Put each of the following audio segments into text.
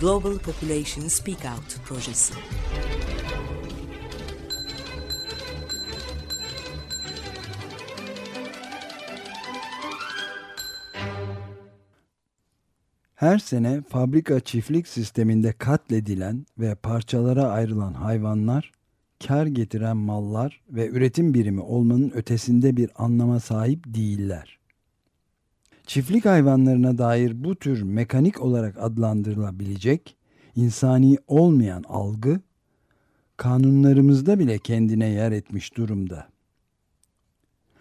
Global Population Speak Out projesi. Her sene fabrika çiftlik sisteminde katledilen ve parçalara ayrılan hayvanlar, kar getiren mallar ve üretim birimi olmanın ötesinde bir anlama sahip değiller. Çiftlik hayvanlarına dair bu tür mekanik olarak adlandırılabilecek insani olmayan algı kanunlarımızda bile kendine yer etmiş durumda.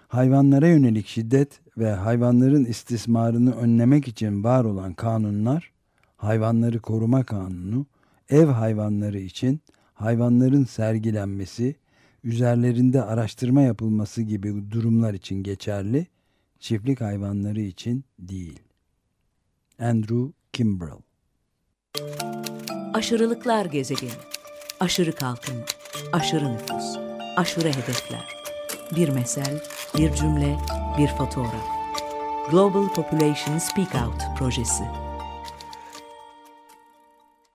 Hayvanlara yönelik şiddet ve hayvanların istismarını önlemek için var olan kanunlar, hayvanları koruma kanunu, ev hayvanları için hayvanların sergilenmesi, üzerlerinde araştırma yapılması gibi durumlar için geçerli, çiftlik hayvanları için değil. Andrew Kimbrell Aşırılıklar gezegeni. Aşırı kalkınma, aşırı nüfus, aşırı hedefler. Bir mesel, bir cümle, bir fotoğraf. Global Population Speak Out projesi.